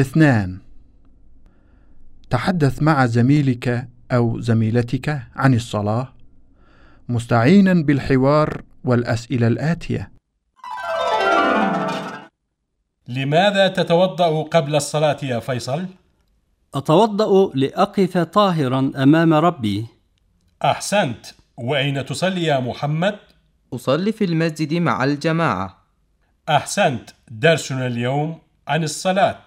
اثنان. تحدث مع زميلك أو زميلتك عن الصلاة مستعينا بالحوار والأسئلة الآتية. لماذا تتوضأ قبل الصلاة يا فيصل؟ أتوضأ لأقف طاهرا أمام ربي. أحسنت. وأين تصلي يا محمد؟ أصلي في المسجد مع الجماعة. أحسنت. درسنا اليوم عن الصلاة.